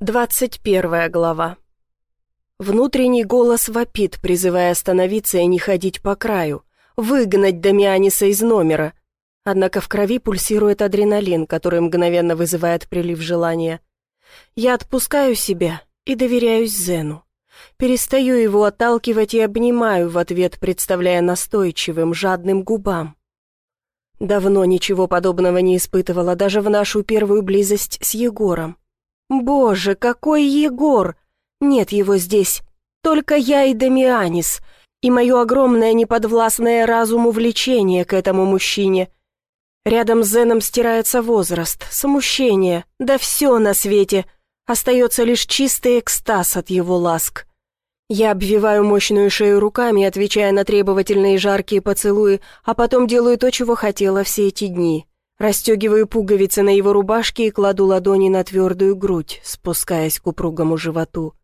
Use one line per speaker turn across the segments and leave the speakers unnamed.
Двадцать первая глава. Внутренний голос вопит, призывая остановиться и не ходить по краю, выгнать Дамианиса из номера. Однако в крови пульсирует адреналин, который мгновенно вызывает прилив желания. Я отпускаю себя и доверяюсь Зену. Перестаю его отталкивать и обнимаю в ответ, представляя настойчивым, жадным губам. Давно ничего подобного не испытывала, даже в нашу первую близость с Егором. Боже, какой Егор! Нет его здесь. Только я и Дамианис. И мое огромное неподвластное разуму влечение к этому мужчине. Рядом с Зеном стирается возраст, смущение, да все на свете. Остается лишь чистый экстаз от его ласк. Я обвиваю мощную шею руками, отвечая на требовательные жаркие поцелуи, а потом делаю то, чего хотела все эти дни. Растегиваю пуговицы на его рубашке и кладу ладони на твердую грудь, спускаясь к упругому животу.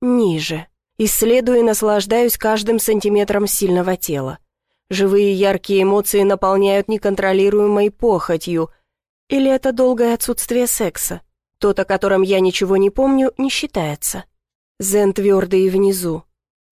Ниже. Исследую и наслаждаюсь каждым сантиметром сильного тела. Живые яркие эмоции наполняют неконтролируемой похотью. Или это долгое отсутствие секса? Тот, о котором я ничего не помню, не считается. Зен твердый и внизу.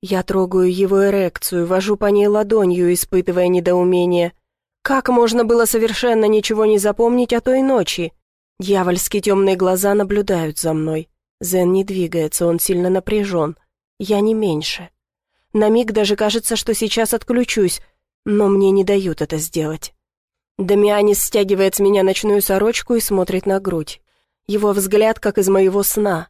Я трогаю его эрекцию, вожу по ней ладонью, испытывая недоумение – как можно было совершенно ничего не запомнить о той ночи? Дьявольски темные глаза наблюдают за мной. Зен не двигается, он сильно напряжен. Я не меньше. На миг даже кажется, что сейчас отключусь, но мне не дают это сделать. Дамианис стягивает с меня ночную сорочку и смотрит на грудь. Его взгляд, как из моего сна.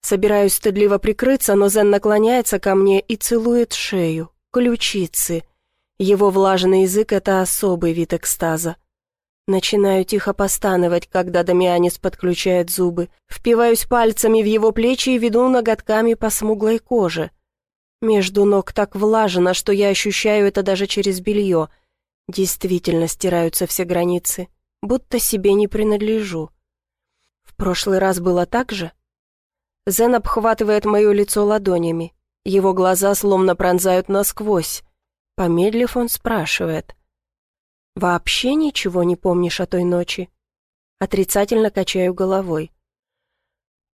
Собираюсь стыдливо прикрыться, но Зен наклоняется ко мне и целует шею, ключицы — его влажный язык — это особый вид экстаза. Начинаю тихо постановать, когда Дамианис подключает зубы. Впиваюсь пальцами в его плечи и веду ноготками по смуглой коже. Между ног так влажно, что я ощущаю это даже через белье. Действительно стираются все границы, будто себе не принадлежу. В прошлый раз было так же? Зен обхватывает мое лицо ладонями. Его глаза словно пронзают насквозь. Помедлив, он спрашивает. «Вообще ничего не помнишь о той ночи?» Отрицательно качаю головой.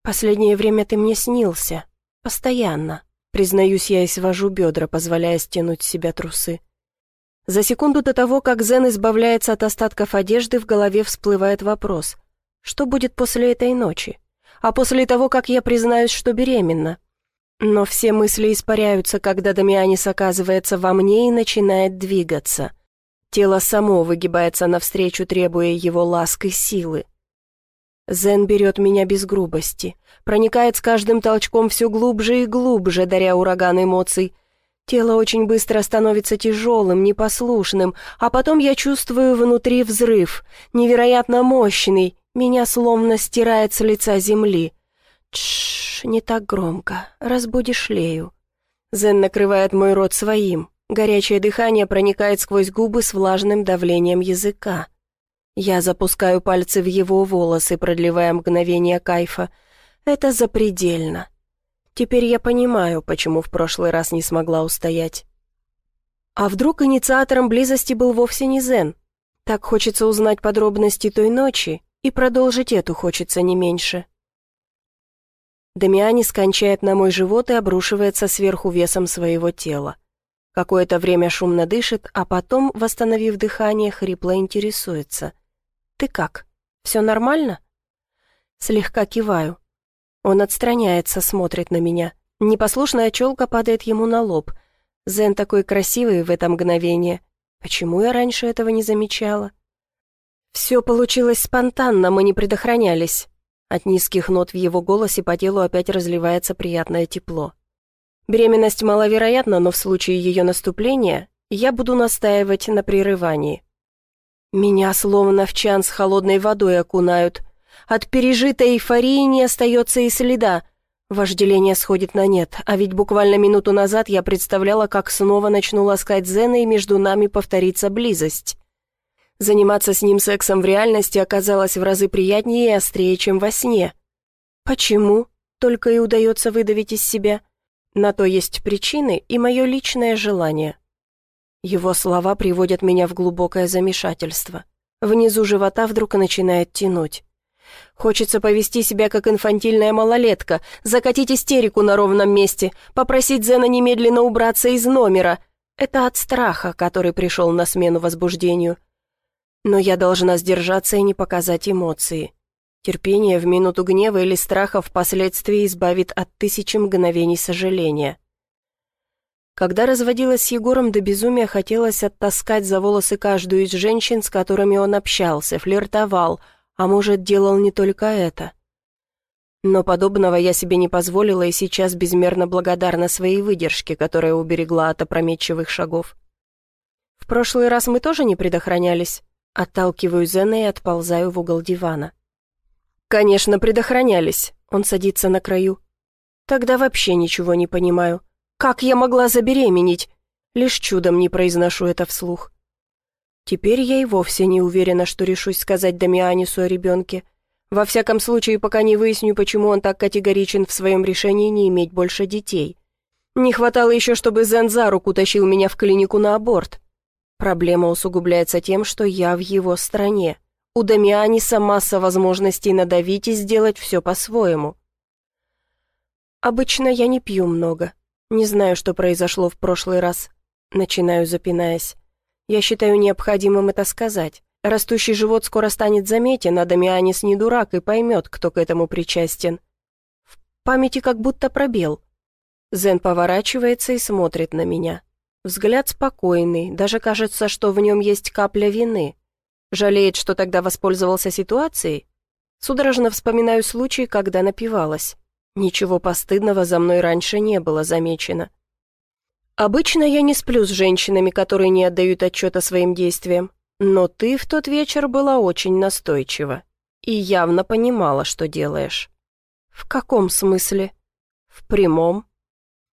«Последнее время ты мне снился. Постоянно». Признаюсь, я и свожу бедра, позволяя стянуть с себя трусы. За секунду до того, как Зен избавляется от остатков одежды, в голове всплывает вопрос. Что будет после этой ночи? А после того, как я признаюсь, что беременна? Но все мысли испаряются, когда Дамианис оказывается во мне и начинает двигаться. Тело само выгибается навстречу, требуя его ласк и силы. Зен берет меня без грубости, проникает с каждым толчком все глубже и глубже, даря ураган эмоций. Тело очень быстро становится тяжелым, непослушным, а потом я чувствую внутри взрыв, невероятно мощный, меня словно стирает с лица земли. Тш, не так громко, разбудишь Лею. Зен накрывает мой рот своим. Горячее дыхание проникает сквозь губы с влажным давлением языка. Я запускаю пальцы в его волосы, продлевая мгновение кайфа. Это запредельно. Теперь я понимаю, почему в прошлый раз не смогла устоять. А вдруг инициатором близости был вовсе не Зен? Так хочется узнать подробности той ночи, и продолжить эту хочется не меньше. Дамиани скончает на мой живот и обрушивается сверху весом своего тела. Какое-то время шумно дышит, а потом, восстановив дыхание, хрипло интересуется. «Ты как? Все нормально?» Слегка киваю. Он отстраняется, смотрит на меня. Непослушная челка падает ему на лоб. Зен такой красивый в это мгновение. Почему я раньше этого не замечала? Все получилось спонтанно, мы не предохранялись. От низких нот в его голосе по телу опять разливается приятное тепло. Беременность маловероятна, но в случае ее наступления я буду настаивать на прерывании. Меня словно в чан с холодной водой окунают. От пережитой эйфории не остается и следа. Вожделение сходит на нет, а ведь буквально минуту назад я представляла, как снова начну ласкать Зена, и между нами повторится близость. Заниматься с ним сексом в реальности оказалось в разы приятнее и острее, чем во сне. Почему? Только и удается выдавить из себя. На то есть причины и мое личное желание. Его слова приводят меня в глубокое замешательство. Внизу живота вдруг начинает тянуть. Хочется повести себя как инфантильная малолетка, закатить истерику на ровном месте, попросить Зена немедленно убраться из номера. Это от страха, который пришел на смену возбуждению. Но я должна сдержаться и не показать эмоции. Терпение в минуту гнева или страха впоследствии избавит от тысячи мгновений сожаления. Когда разводилась с Егором до безумия, хотелось оттаскать за волосы каждую из женщин, с которыми он общался, флиртовал, а может, делал не только это. Но подобного я себе не позволила и сейчас безмерно благодарна своей выдержке, которая уберегла от опрометчивых шагов. В прошлый раз мы тоже не предохранялись. Отталкиваю Зена и отползаю в угол дивана. «Конечно, предохранялись», — он садится на краю. «Тогда вообще ничего не понимаю. Как я могла забеременеть?» Лишь чудом не произношу это вслух. Теперь я и вовсе не уверена, что решусь сказать Дамианису о ребенке. Во всяком случае, пока не выясню, почему он так категоричен в своем решении не иметь больше детей. Не хватало еще, чтобы Зен за руку тащил меня в клинику на аборт. Проблема усугубляется тем, что я в его стране. У Дамианиса масса возможностей надавить и сделать все по-своему. Обычно я не пью много. Не знаю, что произошло в прошлый раз. Начинаю, запинаясь. Я считаю необходимым это сказать. Растущий живот скоро станет заметен, а Дамианис не дурак и поймет, кто к этому причастен. В памяти как будто пробел. Зен поворачивается и смотрит на меня. Взгляд спокойный, даже кажется, что в нем есть капля вины. Жалеет, что тогда воспользовался ситуацией? Судорожно вспоминаю случай, когда напивалась. Ничего постыдного за мной раньше не было замечено. Обычно я не сплю с женщинами, которые не отдают отчета своим действиям, но ты в тот вечер была очень настойчива и явно понимала, что делаешь. В каком смысле? В прямом.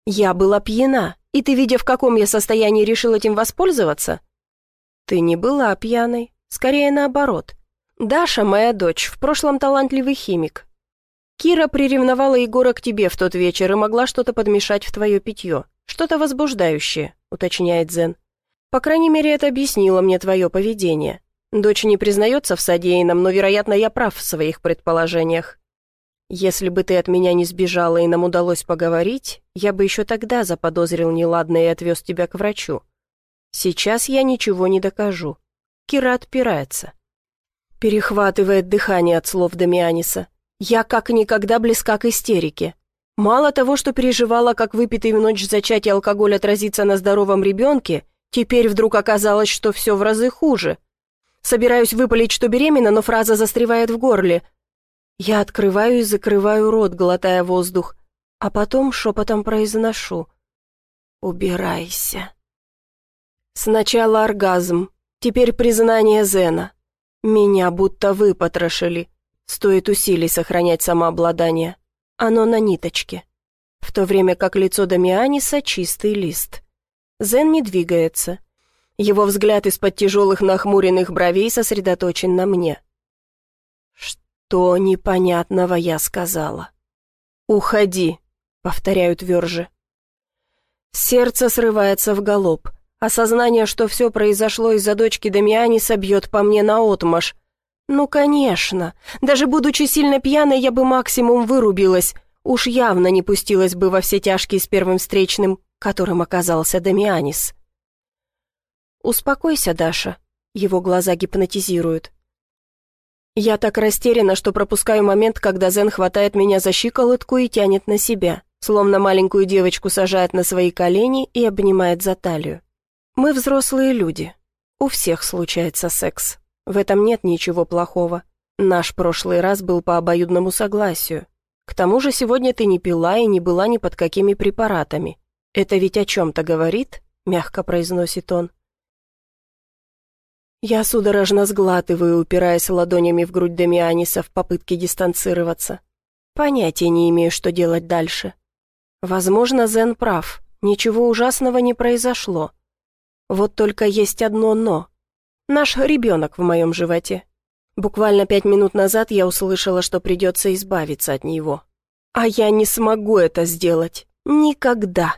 Я была пьяна, и ты, видя, в каком я состоянии, решил этим воспользоваться? Ты не была пьяной, Скорее наоборот. Даша, моя дочь, в прошлом талантливый химик. Кира приревновала Егора к тебе в тот вечер и могла что-то подмешать в твое питье. Что-то возбуждающее, уточняет Зен. По крайней мере, это объяснило мне твое поведение. Дочь не признается в содеянном, но, вероятно, я прав в своих предположениях. Если бы ты от меня не сбежала и нам удалось поговорить, я бы еще тогда заподозрил неладное и отвез тебя к врачу. Сейчас я ничего не докажу. Кира отпирается. Перехватывает дыхание от слов Дамианиса. Я как никогда близка к истерике. Мало того, что переживала, как выпитый в ночь зачатия алкоголь отразится на здоровом ребенке, теперь вдруг оказалось, что все в разы хуже. Собираюсь выпалить, что беременна, но фраза застревает в горле. Я открываю и закрываю рот, глотая воздух, а потом шепотом произношу «Убирайся». Сначала оргазм, Теперь признание Зена. Меня будто выпотрошили. Стоит усилий сохранять самообладание. Оно на ниточке. В то время как лицо Дамианиса — чистый лист. Зен не двигается. Его взгляд из-под тяжелых нахмуренных бровей сосредоточен на мне. «Что непонятного я сказала?» «Уходи», — повторяю тверже. Сердце срывается в галоп. Осознание, что все произошло из-за дочки Дамианиса, бьет по мне наотмашь. Ну, конечно. Даже будучи сильно пьяной, я бы максимум вырубилась. Уж явно не пустилась бы во все тяжкие с первым встречным, которым оказался Дамианис. «Успокойся, Даша». Его глаза гипнотизируют. Я так растеряна, что пропускаю момент, когда Зен хватает меня за щиколотку и тянет на себя, словно маленькую девочку сажает на свои колени и обнимает за талию. Мы взрослые люди. У всех случается секс. В этом нет ничего плохого. Наш прошлый раз был по обоюдному согласию. К тому же сегодня ты не пила и не была ни под какими препаратами. Это ведь о чем-то говорит?» — мягко произносит он. Я судорожно сглатываю, упираясь ладонями в грудь Дамианиса в попытке дистанцироваться. Понятия не имею, что делать дальше. Возможно, Зен прав. Ничего ужасного не произошло. Вот только есть одно «но». Наш ребенок в моем животе. Буквально пять минут назад я услышала, что придется избавиться от него. А я не смогу это сделать. Никогда.